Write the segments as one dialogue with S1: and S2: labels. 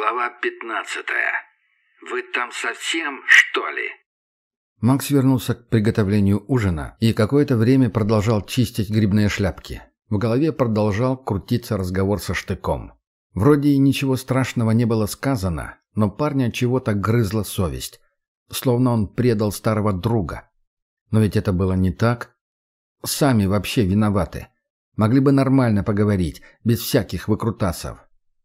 S1: Глава пятнадцатая. Вы там совсем, что ли?
S2: Макс вернулся к приготовлению ужина и какое-то время продолжал чистить грибные шляпки. В голове продолжал крутиться разговор со штыком. Вроде и ничего страшного не было сказано, но парня чего-то грызла совесть. Словно он предал старого друга. Но ведь это было не так. Сами вообще виноваты. Могли бы нормально поговорить, без всяких выкрутасов.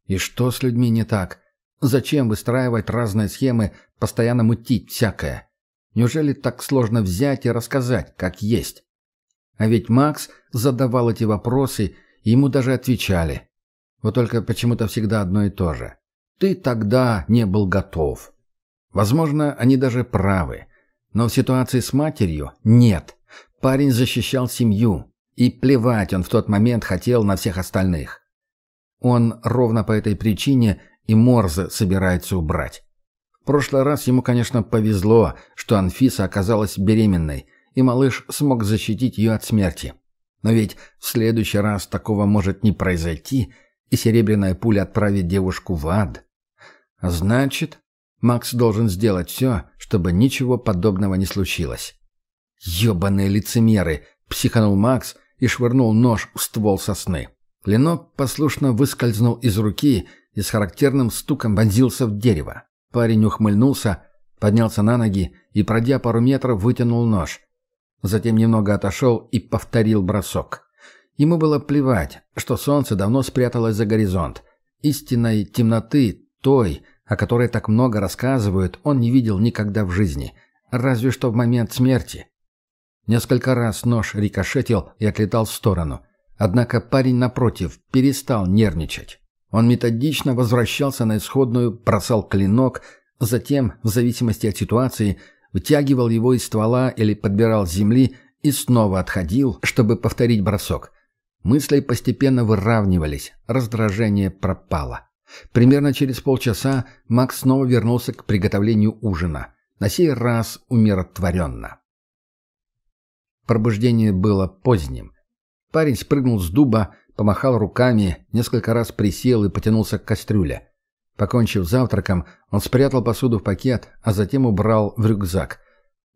S2: И что с людьми не так? Зачем выстраивать разные схемы, постоянно мутить всякое? Неужели так сложно взять и рассказать, как есть? А ведь Макс задавал эти вопросы, и ему даже отвечали. Вот только почему-то всегда одно и то же. Ты тогда не был готов. Возможно, они даже правы. Но в ситуации с матерью нет. Парень защищал семью. И плевать он в тот момент хотел на всех остальных. Он ровно по этой причине и Морзе собирается убрать. В прошлый раз ему, конечно, повезло, что Анфиса оказалась беременной, и малыш смог защитить ее от смерти. Но ведь в следующий раз такого может не произойти, и серебряная пуля отправит девушку в ад. Значит, Макс должен сделать все, чтобы ничего подобного не случилось. «Ебаные лицемеры!» — психанул Макс и швырнул нож в ствол сосны. Клинок послушно выскользнул из руки и с характерным стуком вонзился в дерево. Парень ухмыльнулся, поднялся на ноги и, пройдя пару метров, вытянул нож. Затем немного отошел и повторил бросок. Ему было плевать, что солнце давно спряталось за горизонт. Истинной темноты, той, о которой так много рассказывают, он не видел никогда в жизни, разве что в момент смерти. Несколько раз нож рикошетил и отлетал в сторону – Однако парень, напротив, перестал нервничать. Он методично возвращался на исходную, бросал клинок, затем, в зависимости от ситуации, вытягивал его из ствола или подбирал с земли и снова отходил, чтобы повторить бросок. Мысли постепенно выравнивались, раздражение пропало. Примерно через полчаса Макс снова вернулся к приготовлению ужина, на сей раз умиротворенно. Пробуждение было поздним. Парень спрыгнул с дуба, помахал руками, несколько раз присел и потянулся к кастрюле. Покончив завтраком, он спрятал посуду в пакет, а затем убрал в рюкзак.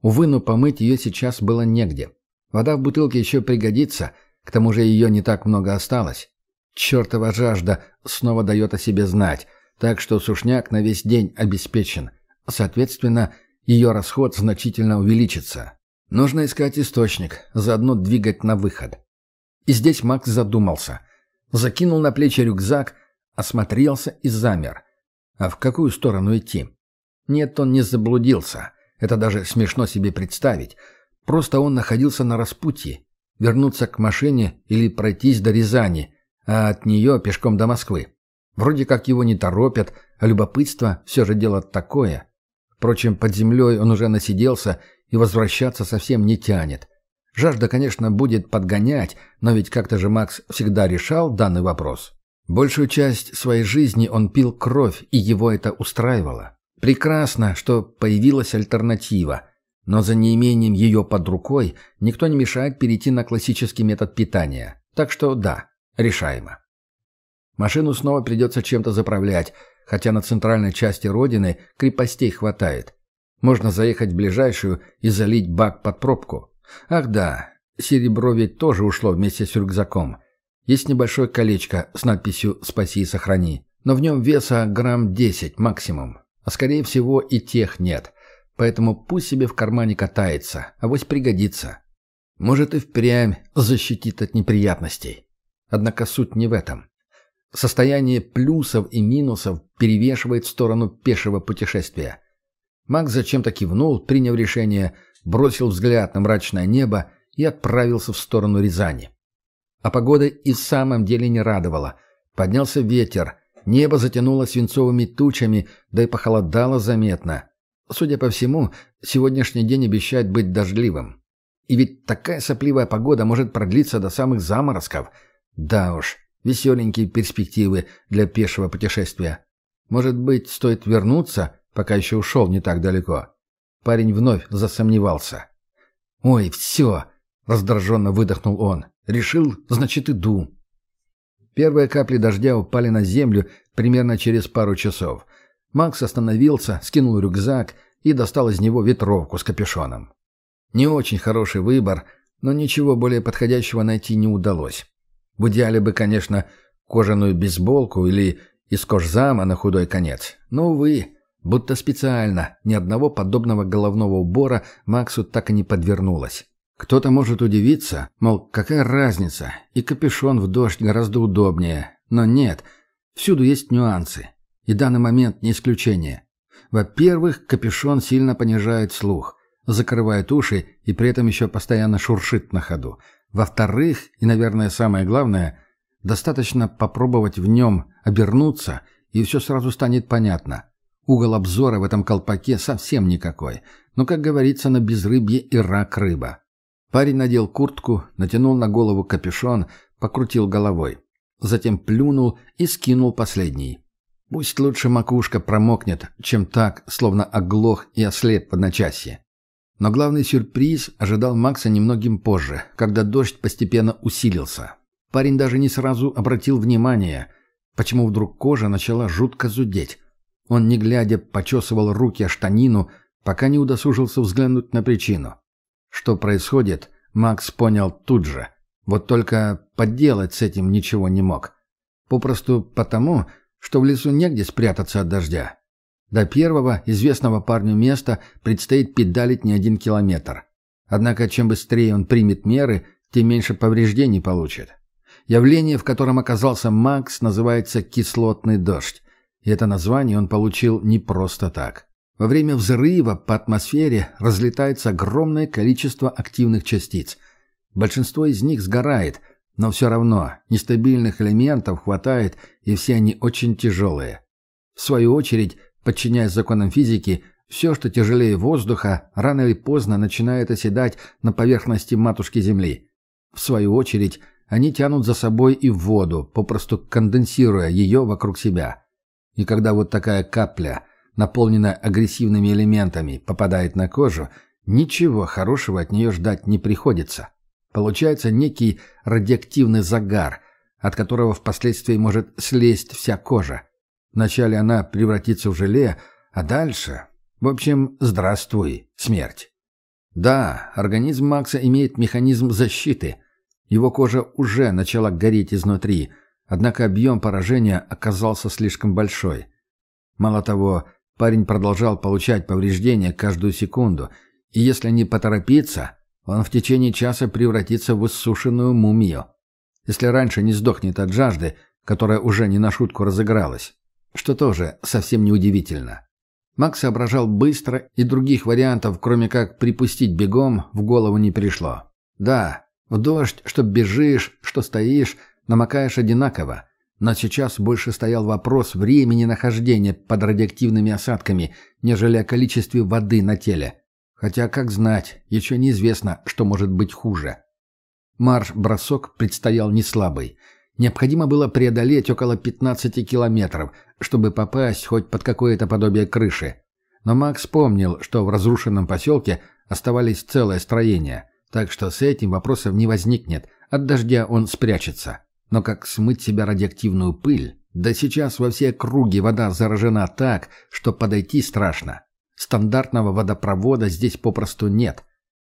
S2: Увы, но помыть ее сейчас было негде. Вода в бутылке еще пригодится, к тому же ее не так много осталось. Чертова жажда снова дает о себе знать, так что сушняк на весь день обеспечен. Соответственно, ее расход значительно увеличится. Нужно искать источник, заодно двигать на выход. И здесь Макс задумался. Закинул на плечи рюкзак, осмотрелся и замер. А в какую сторону идти? Нет, он не заблудился. Это даже смешно себе представить. Просто он находился на распутье. Вернуться к машине или пройтись до Рязани, а от нее пешком до Москвы. Вроде как его не торопят, а любопытство все же дело такое. Впрочем, под землей он уже насиделся и возвращаться совсем не тянет. Жажда, конечно, будет подгонять, но ведь как-то же Макс всегда решал данный вопрос. Большую часть своей жизни он пил кровь, и его это устраивало. Прекрасно, что появилась альтернатива, но за неимением ее под рукой никто не мешает перейти на классический метод питания. Так что да, решаемо. Машину снова придется чем-то заправлять, хотя на центральной части родины крепостей хватает. Можно заехать в ближайшую и залить бак под пробку. Ах да, серебро ведь тоже ушло вместе с рюкзаком. Есть небольшое колечко с надписью «Спаси и сохрани», но в нем веса грамм 10 максимум. А скорее всего и тех нет. Поэтому пусть себе в кармане катается, а вось пригодится. Может и впрямь защитит от неприятностей. Однако суть не в этом. Состояние плюсов и минусов перевешивает в сторону пешего путешествия. Макс зачем-то кивнул, приняв решение – бросил взгляд на мрачное небо и отправился в сторону Рязани. А погода и в самом деле не радовала. Поднялся ветер, небо затянуло свинцовыми тучами, да и похолодало заметно. Судя по всему, сегодняшний день обещает быть дождливым. И ведь такая сопливая погода может продлиться до самых заморозков. Да уж, веселенькие перспективы для пешего путешествия. Может быть, стоит вернуться, пока еще ушел не так далеко. Парень вновь засомневался. «Ой, все!» — раздраженно выдохнул он. «Решил, значит, иду». Первые капли дождя упали на землю примерно через пару часов. Макс остановился, скинул рюкзак и достал из него ветровку с капюшоном. Не очень хороший выбор, но ничего более подходящего найти не удалось. В идеале бы, конечно, кожаную бейсболку или из кожзама на худой конец. Но, увы, будто специально ни одного подобного головного убора Максу так и не подвернулось. Кто-то может удивиться, мол, какая разница, и капюшон в дождь гораздо удобнее. Но нет, всюду есть нюансы. И данный момент не исключение. Во-первых, капюшон сильно понижает слух, закрывает уши и при этом еще постоянно шуршит на ходу. Во-вторых, и, наверное, самое главное, достаточно попробовать в нем обернуться, и все сразу станет понятно. Угол обзора в этом колпаке совсем никакой. Но, как говорится, на безрыбье и рак рыба. Парень надел куртку, натянул на голову капюшон, покрутил головой. Затем плюнул и скинул последний. Пусть лучше макушка промокнет, чем так, словно оглох и ослеп в одночасье. Но главный сюрприз ожидал Макса немногим позже, когда дождь постепенно усилился. Парень даже не сразу обратил внимание, почему вдруг кожа начала жутко зудеть. Он, не глядя, почесывал руки о штанину, пока не удосужился взглянуть на причину. Что происходит, Макс понял тут же. Вот только поделать с этим ничего не мог. Попросту потому, что в лесу негде спрятаться от дождя. До первого известного парню места предстоит педалить не один километр. Однако чем быстрее он примет меры, тем меньше повреждений получит. Явление, в котором оказался Макс, называется «кислотный дождь». Это название он получил не просто так. Во время взрыва по атмосфере разлетается огромное количество активных частиц. Большинство из них сгорает, но все равно нестабильных элементов хватает, и все они очень тяжелые. В свою очередь, Подчиняясь законам физики, все, что тяжелее воздуха, рано или поздно начинает оседать на поверхности матушки Земли. В свою очередь, они тянут за собой и воду, попросту конденсируя ее вокруг себя. И когда вот такая капля, наполненная агрессивными элементами, попадает на кожу, ничего хорошего от нее ждать не приходится. Получается некий радиоактивный загар, от которого впоследствии может слезть вся кожа. Вначале она превратится в желе, а дальше... В общем, здравствуй, смерть. Да, организм Макса имеет механизм защиты. Его кожа уже начала гореть изнутри, однако объем поражения оказался слишком большой. Мало того, парень продолжал получать повреждения каждую секунду, и если не поторопиться, он в течение часа превратится в иссушенную мумию. Если раньше не сдохнет от жажды, которая уже не на шутку разыгралась. Что тоже совсем неудивительно. Макс соображал быстро, и других вариантов, кроме как припустить бегом, в голову не пришло. Да, в дождь, что бежишь, что стоишь, намокаешь одинаково. Но сейчас больше стоял вопрос времени нахождения под радиоактивными осадками, нежели о количестве воды на теле. Хотя, как знать, еще неизвестно, что может быть хуже. Марш-бросок предстоял не слабый – Необходимо было преодолеть около 15 километров, чтобы попасть хоть под какое-то подобие крыши. Но Макс помнил, что в разрушенном поселке оставались целые строения, так что с этим вопросов не возникнет, от дождя он спрячется. Но как смыть себя радиоактивную пыль? Да сейчас во все круги вода заражена так, что подойти страшно. Стандартного водопровода здесь попросту нет.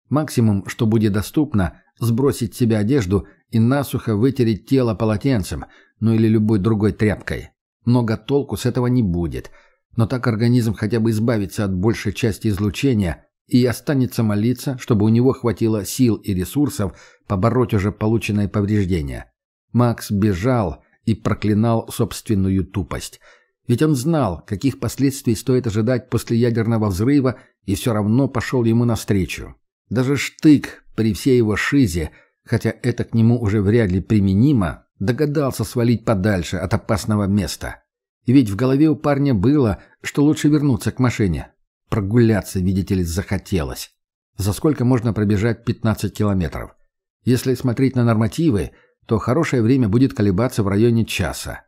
S2: Максимум, что будет доступно, сбросить с себя одежду и насухо вытереть тело полотенцем, ну или любой другой тряпкой. Много толку с этого не будет, но так организм хотя бы избавится от большей части излучения и останется молиться, чтобы у него хватило сил и ресурсов побороть уже полученное повреждение. Макс бежал и проклинал собственную тупость. Ведь он знал, каких последствий стоит ожидать после ядерного взрыва, и все равно пошел ему навстречу. Даже штык при всей его шизе, хотя это к нему уже вряд ли применимо, догадался свалить подальше от опасного места. И ведь в голове у парня было, что лучше вернуться к машине. Прогуляться, видите ли, захотелось. За сколько можно пробежать 15 километров? Если смотреть на нормативы, то хорошее время будет колебаться в районе часа.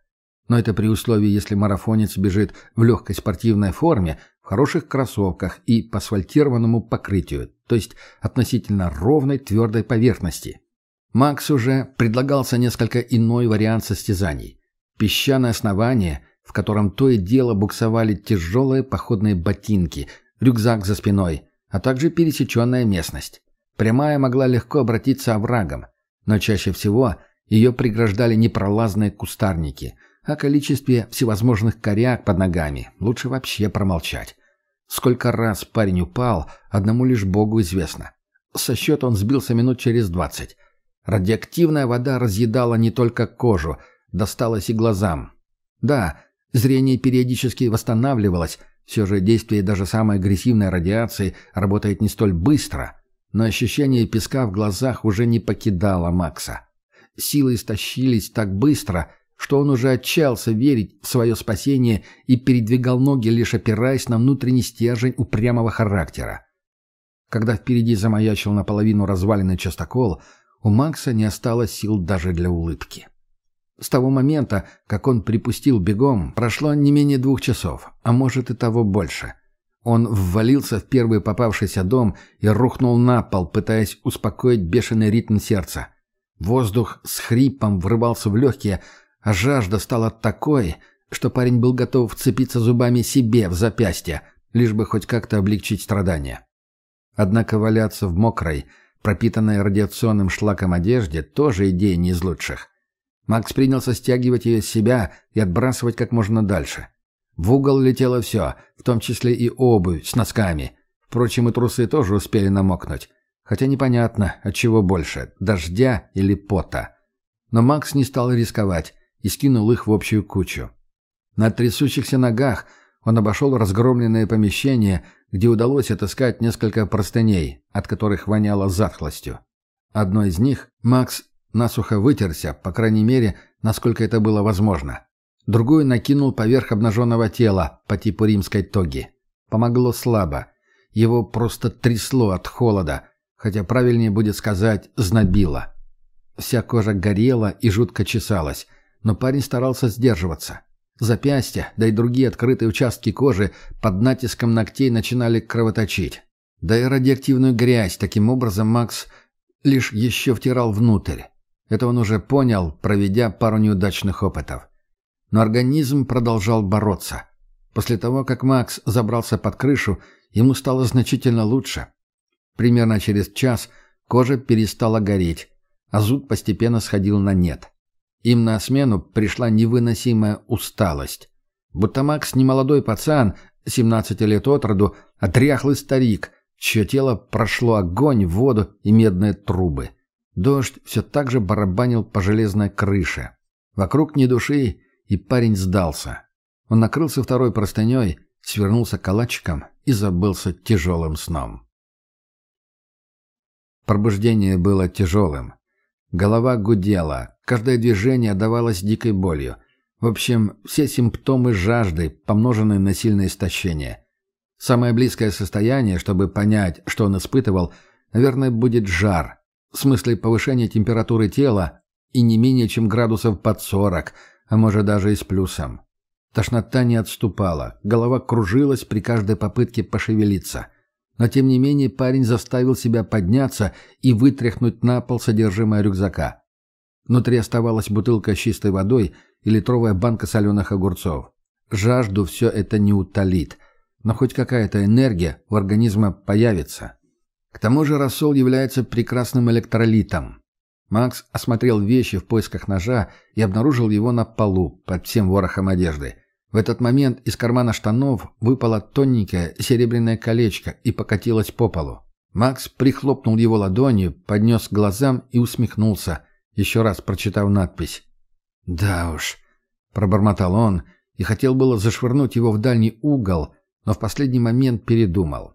S2: Но это при условии, если марафонец бежит в легкой спортивной форме, в хороших кроссовках и по асфальтированному покрытию, то есть относительно ровной твердой поверхности. Макс уже предлагался несколько иной вариант состязаний. Песчаное основание, в котором то и дело буксовали тяжелые походные ботинки, рюкзак за спиной, а также пересеченная местность. Прямая могла легко обратиться оврагом, но чаще всего ее преграждали непролазные кустарники. О количестве всевозможных коряк под ногами лучше вообще промолчать. Сколько раз парень упал, одному лишь Богу известно. Со счета он сбился минут через двадцать. Радиоактивная вода разъедала не только кожу, досталась и глазам. Да, зрение периодически восстанавливалось, все же действие даже самой агрессивной радиации работает не столь быстро, но ощущение песка в глазах уже не покидало Макса. Силы истощились так быстро, что он уже отчаялся верить в свое спасение и передвигал ноги, лишь опираясь на внутренний стержень упрямого характера. Когда впереди замаячил наполовину разваленный частокол, у Макса не осталось сил даже для улыбки. С того момента, как он припустил бегом, прошло не менее двух часов, а может и того больше. Он ввалился в первый попавшийся дом и рухнул на пол, пытаясь успокоить бешеный ритм сердца. Воздух с хрипом врывался в легкие, а жажда стала такой, что парень был готов вцепиться зубами себе в запястье, лишь бы хоть как-то облегчить страдания. Однако валяться в мокрой, пропитанной радиационным шлаком одежде, тоже идея не из лучших. Макс принялся стягивать ее с себя и отбрасывать как можно дальше. В угол летело все, в том числе и обувь с носками. Впрочем, и трусы тоже успели намокнуть. Хотя непонятно, от чего больше – дождя или пота. Но Макс не стал рисковать и скинул их в общую кучу. На трясущихся ногах он обошел разгромленное помещение, где удалось отыскать несколько простыней, от которых воняло затхлостью. Одной из них Макс насухо вытерся, по крайней мере, насколько это было возможно. Другую накинул поверх обнаженного тела по типу римской тоги. Помогло слабо. Его просто трясло от холода, хотя правильнее будет сказать «знобило». Вся кожа горела и жутко чесалась, но парень старался сдерживаться. Запястья, да и другие открытые участки кожи под натиском ногтей начинали кровоточить. Да и радиоактивную грязь таким образом Макс лишь еще втирал внутрь. Это он уже понял, проведя пару неудачных опытов. Но организм продолжал бороться. После того, как Макс забрался под крышу, ему стало значительно лучше. Примерно через час кожа перестала гореть, а зуд постепенно сходил на нет. Им на смену пришла невыносимая усталость. Будто Макс не молодой пацан, 17 лет от роду, а дряхлый старик, чье тело прошло огонь, воду и медные трубы. Дождь все так же барабанил по железной крыше. Вокруг ни души, и парень сдался. Он накрылся второй простыней, свернулся калачиком и забылся тяжелым сном. Пробуждение было тяжелым. Голова гудела, каждое движение давалось дикой болью. В общем, все симптомы жажды, помноженные на сильное истощение. Самое близкое состояние, чтобы понять, что он испытывал, наверное, будет жар. В смысле повышения температуры тела и не менее чем градусов под 40, а может даже и с плюсом. Тошнота не отступала, голова кружилась при каждой попытке пошевелиться. Но тем не менее парень заставил себя подняться и вытряхнуть на пол содержимое рюкзака. Внутри оставалась бутылка с чистой водой и литровая банка соленых огурцов. Жажду все это не утолит, но хоть какая-то энергия у организма появится. К тому же рассол является прекрасным электролитом. Макс осмотрел вещи в поисках ножа и обнаружил его на полу под всем ворохом одежды. В этот момент из кармана штанов выпало тоненькое серебряное колечко и покатилось по полу. Макс прихлопнул его ладонью, поднес к глазам и усмехнулся, еще раз прочитав надпись. «Да уж», — пробормотал он и хотел было зашвырнуть его в дальний угол, но в последний момент передумал.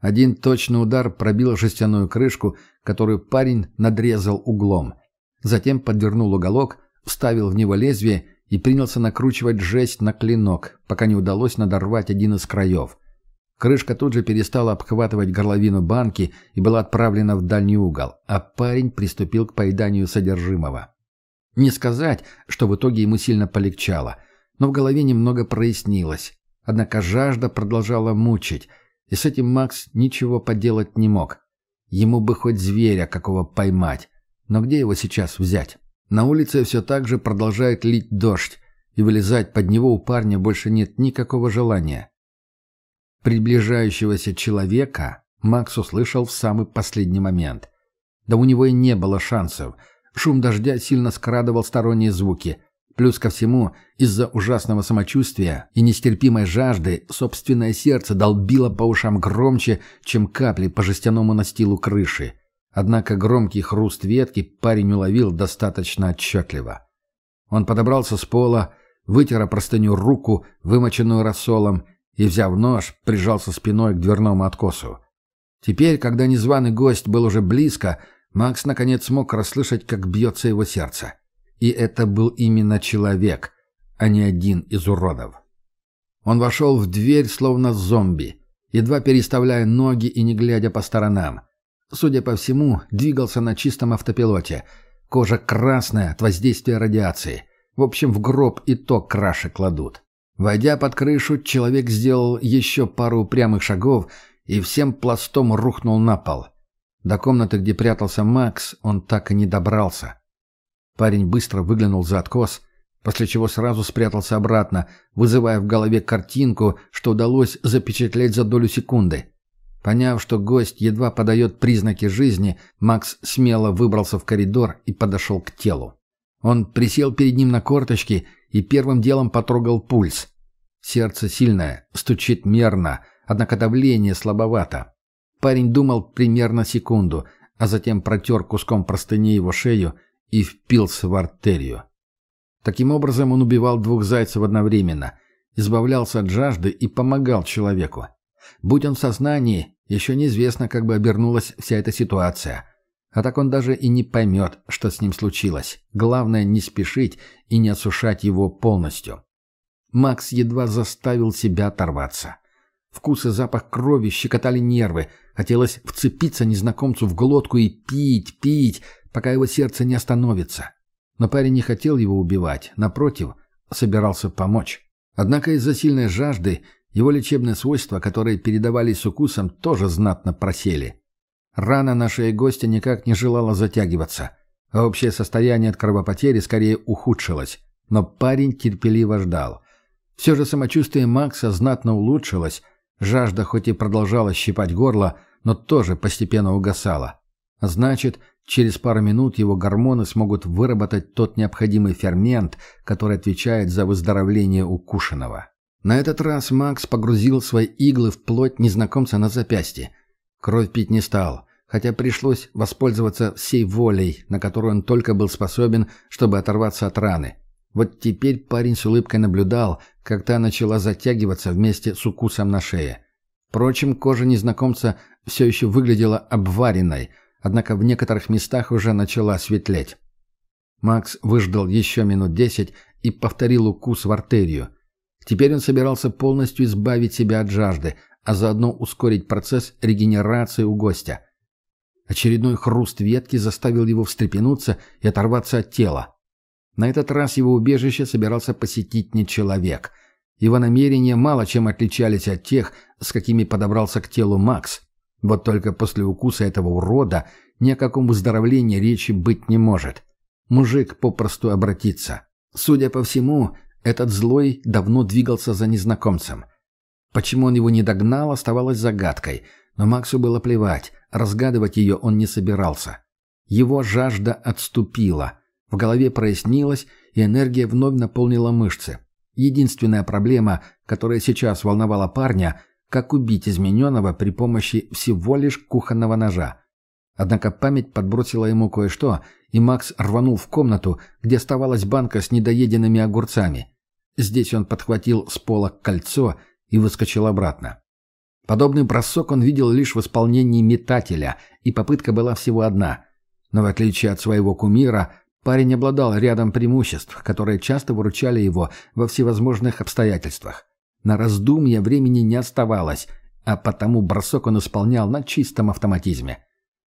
S2: Один точный удар пробил жестяную крышку, которую парень надрезал углом. Затем подвернул уголок, вставил в него лезвие и принялся накручивать жесть на клинок, пока не удалось надорвать один из краев. Крышка тут же перестала обхватывать горловину банки и была отправлена в дальний угол, а парень приступил к поеданию содержимого. Не сказать, что в итоге ему сильно полегчало, но в голове немного прояснилось. Однако жажда продолжала мучить, и с этим Макс ничего поделать не мог. Ему бы хоть зверя какого поймать, но где его сейчас взять? На улице все так же продолжает лить дождь, и вылезать под него у парня больше нет никакого желания. Приближающегося человека Макс услышал в самый последний момент. Да у него и не было шансов. Шум дождя сильно скрадывал сторонние звуки. Плюс ко всему, из-за ужасного самочувствия и нестерпимой жажды, собственное сердце долбило по ушам громче, чем капли по жестяному настилу крыши. Однако громкий хруст ветки парень уловил достаточно отчетливо. Он подобрался с пола, вытер о простыню руку, вымоченную рассолом, и, взяв нож, прижался спиной к дверному откосу. Теперь, когда незваный гость был уже близко, Макс наконец смог расслышать, как бьется его сердце. И это был именно человек, а не один из уродов. Он вошел в дверь, словно зомби, едва переставляя ноги и не глядя по сторонам. Судя по всему, двигался на чистом автопилоте. Кожа красная от воздействия радиации. В общем, в гроб и то краши кладут. Войдя под крышу, человек сделал еще пару прямых шагов и всем пластом рухнул на пол. До комнаты, где прятался Макс, он так и не добрался. Парень быстро выглянул за откос, после чего сразу спрятался обратно, вызывая в голове картинку, что удалось запечатлеть за долю секунды. Поняв, что гость едва подает признаки жизни, Макс смело выбрался в коридор и подошел к телу. Он присел перед ним на корточки и первым делом потрогал пульс. Сердце сильное, стучит мерно, однако давление слабовато. Парень думал примерно секунду, а затем протер куском простыни его шею и впился в артерию. Таким образом он убивал двух зайцев одновременно, избавлялся от жажды и помогал человеку. Будь он в сознании, еще неизвестно, как бы обернулась вся эта ситуация. А так он даже и не поймет, что с ним случилось. Главное не спешить и не осушать его полностью. Макс едва заставил себя оторваться. Вкус и запах крови щекотали нервы. Хотелось вцепиться незнакомцу в глотку и пить, пить, пока его сердце не остановится. Но парень не хотел его убивать. Напротив, собирался помочь. Однако из-за сильной жажды его лечебные свойства, которые передавались с укусом, тоже знатно просели. Рана на шее гостя никак не желала затягиваться, а общее состояние от кровопотери скорее ухудшилось. Но парень терпеливо ждал. Все же самочувствие Макса знатно улучшилось, жажда хоть и продолжала щипать горло, но тоже постепенно угасала. Значит, через пару минут его гормоны смогут выработать тот необходимый фермент, который отвечает за выздоровление укушенного. На этот раз Макс погрузил свои иглы в плоть незнакомца на запястье. Кровь пить не стал, хотя пришлось воспользоваться всей волей, на которую он только был способен, чтобы оторваться от раны. Вот теперь парень с улыбкой наблюдал, как та начала затягиваться вместе с укусом на шее. Впрочем, кожа незнакомца все еще выглядела обваренной, однако в некоторых местах уже начала светлеть. Макс выждал еще минут десять и повторил укус в артерию – Теперь он собирался полностью избавить себя от жажды, а заодно ускорить процесс регенерации у гостя. Очередной хруст ветки заставил его встрепенуться и оторваться от тела. На этот раз его убежище собирался посетить не человек. Его намерения мало чем отличались от тех, с какими подобрался к телу Макс. Вот только после укуса этого урода ни о каком выздоровлении речи быть не может. Мужик попросту обратится. Судя по всему, этот злой давно двигался за незнакомцем. Почему он его не догнал, оставалось загадкой, но Максу было плевать, разгадывать ее он не собирался. Его жажда отступила, в голове прояснилось, и энергия вновь наполнила мышцы. Единственная проблема, которая сейчас волновала парня, как убить измененного при помощи всего лишь кухонного ножа. Однако память подбросила ему кое-что, и Макс рванул в комнату, где оставалась банка с недоеденными огурцами. Здесь он подхватил с пола кольцо и выскочил обратно. Подобный бросок он видел лишь в исполнении метателя, и попытка была всего одна. Но в отличие от своего кумира, парень обладал рядом преимуществ, которые часто выручали его во всевозможных обстоятельствах. На раздумье времени не оставалось, а потому бросок он исполнял на чистом автоматизме.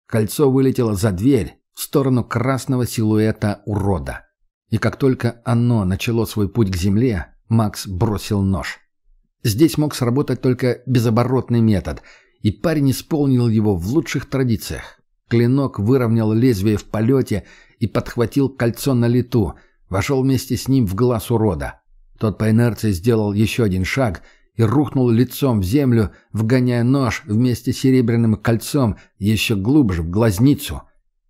S2: Кольцо вылетело за дверь, в сторону красного силуэта урода. И как только оно начало свой путь к земле, Макс бросил нож. Здесь мог сработать только безоборотный метод, и парень исполнил его в лучших традициях. Клинок выровнял лезвие в полете и подхватил кольцо на лету, вошел вместе с ним в глаз урода. Тот по инерции сделал еще один шаг и рухнул лицом в землю, вгоняя нож вместе с серебряным кольцом еще глубже в глазницу.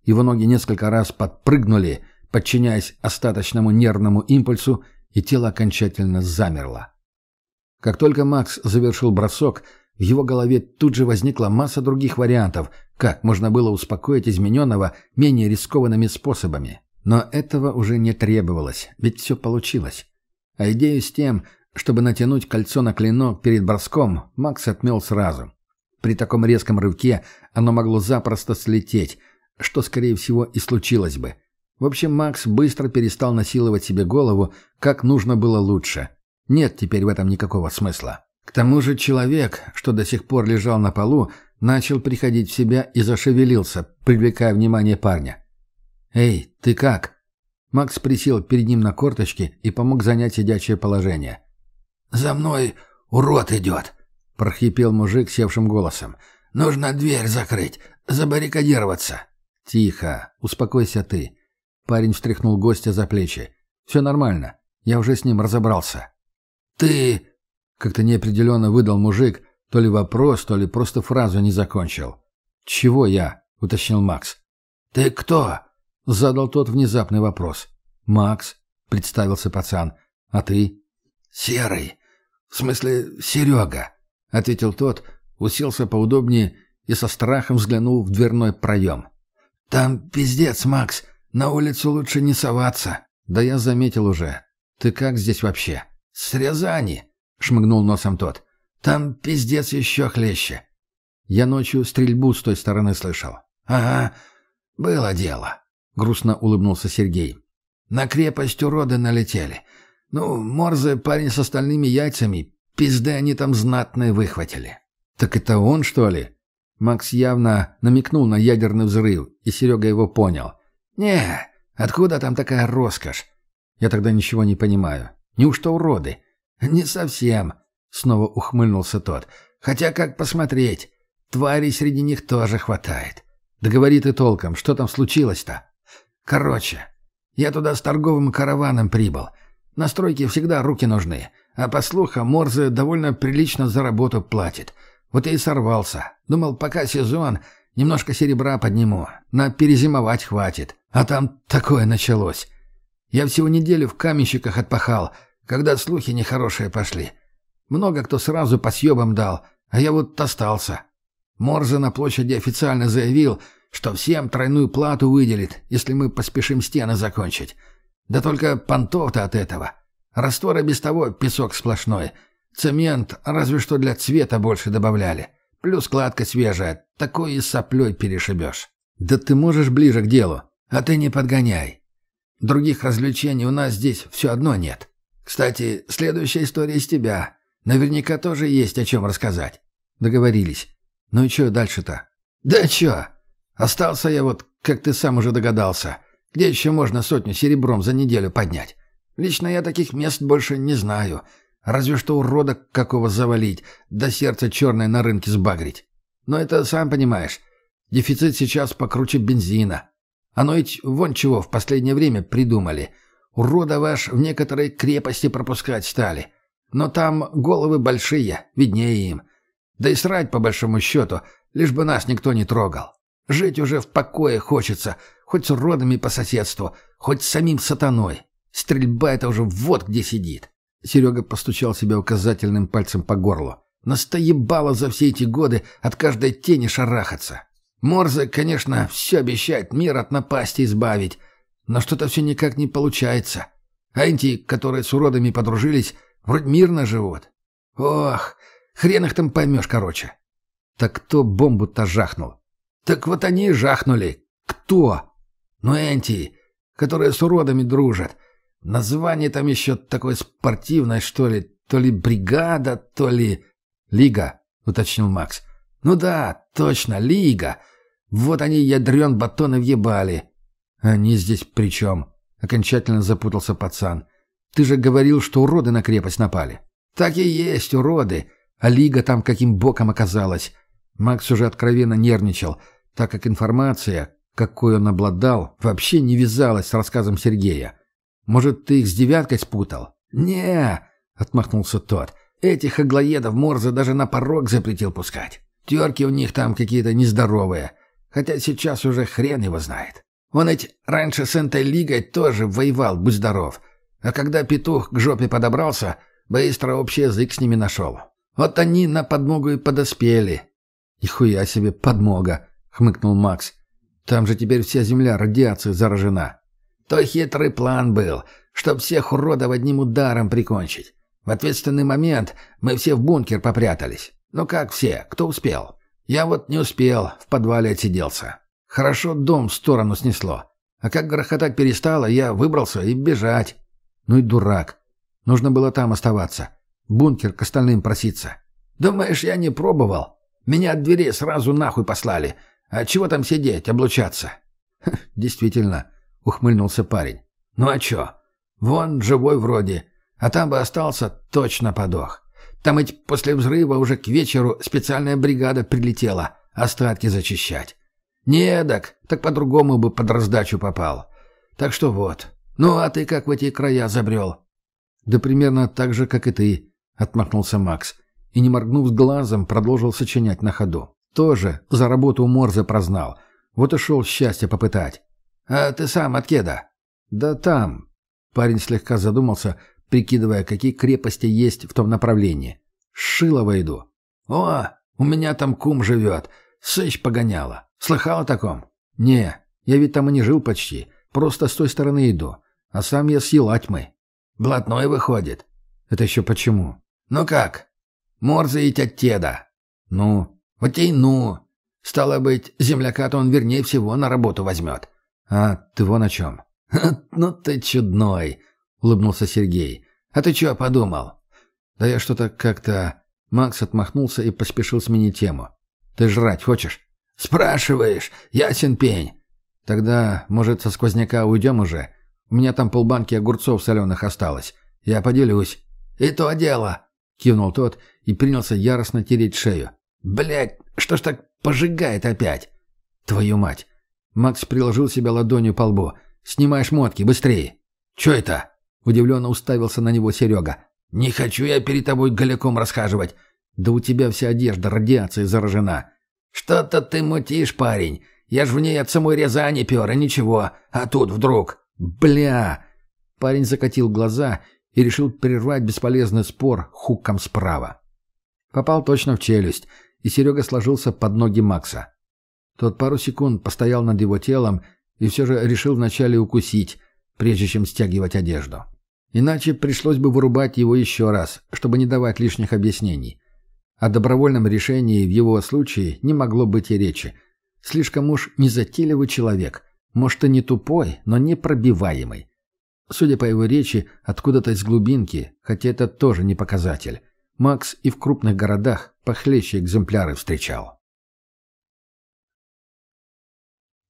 S2: Его ноги несколько раз подпрыгнули, подчиняясь остаточному нервному импульсу, и тело окончательно замерло. Как только Макс завершил бросок, в его голове тут же возникла масса других вариантов, как можно было успокоить измененного менее рискованными способами. Но этого уже не требовалось, ведь все получилось. А идею с тем, чтобы натянуть кольцо на клинок перед броском, Макс отмел сразу. При таком резком рывке оно могло запросто слететь, что, скорее всего, и случилось бы. В общем, Макс быстро перестал насиловать себе голову, как нужно было лучше. Нет теперь в этом никакого смысла. К тому же человек, что до сих пор лежал на полу, начал приходить в себя и зашевелился, привлекая внимание парня. «Эй, ты как?» Макс присел перед ним на корточки и помог занять сидячее положение.
S3: «За мной урод идет!» — прохрипел мужик севшим голосом. «Нужно дверь закрыть, забаррикадироваться».
S2: «Тихо, успокойся ты». Парень встряхнул гостя за плечи. «Все нормально. Я уже с ним разобрался».
S3: «Ты...»
S2: — как-то неопределенно выдал мужик, то ли вопрос, то ли просто фразу не закончил. «Чего я?» — уточнил Макс.
S3: «Ты кто?»
S2: — задал тот внезапный вопрос. «Макс», — представился пацан. «А ты?»
S3: «Серый. В смысле, Серега», — ответил тот, уселся поудобнее и со страхом взглянул в дверной проем. «Там пиздец, Макс. На улицу лучше не соваться».
S2: «Да я заметил уже. Ты как здесь вообще?»
S3: «С Рязани», — шмыгнул носом тот. «Там пиздец еще хлеще».
S2: «Я ночью стрельбу с той стороны слышал».
S3: «Ага, было дело».
S2: — грустно улыбнулся Сергей.
S3: «На крепость уроды налетели. Ну, Морзе парень с остальными яйцами, пизды они там знатные выхватили».
S2: «Так это он, что ли?» Макс явно намекнул на ядерный взрыв, и Серега его понял.
S3: «Не, откуда там такая роскошь?»
S2: «Я тогда ничего не понимаю. Неужто уроды?»
S3: «Не совсем», — снова ухмыльнулся тот. «Хотя как посмотреть, тварей среди них тоже хватает».
S2: «Да говори ты толком, что там случилось-то?»
S3: Короче, я туда с торговым караваном прибыл. На стройке всегда руки нужны. А по слухам, Морзе довольно прилично за работу платит. Вот я и сорвался. Думал, пока сезон, немножко серебра подниму. На перезимовать хватит. А там такое началось. Я всего неделю в каменщиках отпахал, когда слухи нехорошие пошли. Много кто сразу по съебам дал, а я вот остался. Морзе на площади официально заявил, что всем тройную плату выделит, если мы поспешим стены закончить. Да только понтов-то от этого. Раствора без того песок сплошной. Цемент разве что для цвета больше добавляли. Плюс кладка свежая, такой и соплей перешибешь.
S2: Да ты можешь ближе к делу.
S3: А ты не подгоняй. Других развлечений у нас здесь все одно нет. Кстати, следующая история из тебя. Наверняка тоже есть о чем рассказать.
S2: Договорились. Ну и что дальше-то?
S3: Да чё? Остался я вот, как ты сам уже догадался. Где еще можно сотню серебром за неделю поднять? Лично я таких мест больше не знаю. Разве что урода какого завалить, до сердца черное на рынке сбагрить. Но это, сам понимаешь, дефицит сейчас покруче бензина. Оно ведь вон чего в последнее время придумали. Урода ваш в некоторые крепости пропускать стали. Но там головы большие, виднее им. Да и срать, по большому счету, лишь бы нас никто не трогал. Жить уже в покое хочется, хоть с уродами по соседству, хоть с самим сатаной. Стрельба это уже вот где сидит.
S2: Серега постучал себя указательным пальцем по горлу.
S3: Настоебало за все эти годы от каждой тени шарахаться. Морзе, конечно, все обещает мир от напасти избавить, но что-то все никак не получается. А эти, которые с уродами подружились, вроде мирно живут. Ох, хрен их там поймешь, короче.
S2: Так кто бомбу-то жахнул?
S3: Так вот они и жахнули. Кто? Ну, Энти, которые с уродами дружат. Название там еще такое спортивное, что ли. То ли бригада, то ли...
S2: Лига, уточнил Макс.
S3: Ну да, точно, лига. Вот они ядрен батоны въебали.
S2: Они здесь при чем? Окончательно запутался пацан. Ты же говорил, что уроды на крепость напали.
S3: Так и есть уроды.
S2: А лига там каким боком оказалась? Макс уже откровенно нервничал — так как информация, какой он обладал, вообще не вязалась с рассказом Сергея. Может, ты их с девяткой спутал?
S3: «Не!» — отмахнулся тот. «Этих аглоедов Морзе даже на порог запретил пускать. Терки у них там какие-то нездоровые. Хотя сейчас уже хрен его знает. Он ведь раньше с этой лигой тоже воевал, будь здоров. А когда петух к жопе подобрался, быстро общий язык с ними нашел. Вот они на подмогу и подоспели. «Нихуя себе подмога!» — хмыкнул Макс. «Там же теперь вся земля радиацией заражена». «То хитрый план был, чтоб всех уродов одним ударом прикончить. В ответственный момент мы все в бункер попрятались. Ну как все, кто успел? Я вот не успел, в подвале отсиделся. Хорошо дом в сторону снесло. А как грохотать перестало, я выбрался и бежать. Ну и дурак. Нужно было там оставаться. Бункер к остальным проситься. Думаешь, я не пробовал? Меня от дверей сразу нахуй послали. А чего там сидеть, облучаться?
S2: Действительно, ухмыльнулся парень.
S3: Ну а чё? Вон живой вроде. А там бы остался, точно подох. Там ведь после взрыва уже к вечеру специальная бригада прилетела остатки зачищать. Не эдак, так по-другому бы под раздачу попал. Так что вот. Ну, а ты как в эти края забрел?»
S2: «Да примерно так же, как и ты», — отмахнулся Макс. И, не моргнув глазом, продолжил сочинять на ходу. «Тоже за работу Морзе прознал. Вот и шел счастье попытать».
S3: «А ты сам от кеда?»
S2: «Да там». Парень слегка задумался, прикидывая, какие крепости есть в том направлении. «Шилово иду».
S3: «О, у меня там кум живет. Сыщ погоняла. Слыхал о таком?»
S2: «Не, я ведь там и не жил почти. Просто с той стороны иду. А сам я с Елатьмы».
S3: «Блатной выходит».
S2: «Это еще почему?»
S3: «Ну как? Морзе и теда».
S2: «Ну?»
S3: «Вот и ну. Стало быть, земляка-то он вернее всего на работу возьмет».
S2: «А ты вон о чем?»
S3: «Ну ты чудной», — улыбнулся Сергей. «А ты что подумал?»
S2: «Да я что-то как-то...» Макс отмахнулся и поспешил сменить тему. «Ты жрать хочешь?»
S3: «Спрашиваешь, ясен пень».
S2: «Тогда, может, со сквозняка уйдем уже? У меня там полбанки огурцов соленых осталось. Я поделюсь».
S3: «И то дело», — кивнул тот и принялся яростно тереть шею. «Блядь, что ж так пожигает опять?»
S2: «Твою мать!» Макс приложил себя ладонью по лбу. «Снимай шмотки, быстрее!»
S3: «Чё это?» — удивленно уставился на него Серега. «Не хочу я перед тобой голяком расхаживать.
S2: Да у тебя вся одежда радиацией заражена.
S3: «Что-то ты мутишь, парень. Я ж в ней от самой Рязани пер, и ничего. А тут вдруг...»
S2: «Бля!» Парень закатил глаза и решил прервать бесполезный спор хуком справа. Попал точно в челюсть, и Серега сложился под ноги Макса. Тот пару секунд постоял над его телом и все же решил вначале укусить, прежде чем стягивать одежду. Иначе пришлось бы вырубать его еще раз, чтобы не давать лишних объяснений. О добровольном решении в его случае не могло быть и речи. Слишком уж незатейливый человек. Может, и не тупой, но непробиваемый. Судя по его речи, откуда-то из глубинки, хотя это тоже не показатель. Макс и в крупных городах похлеще экземпляры встречал.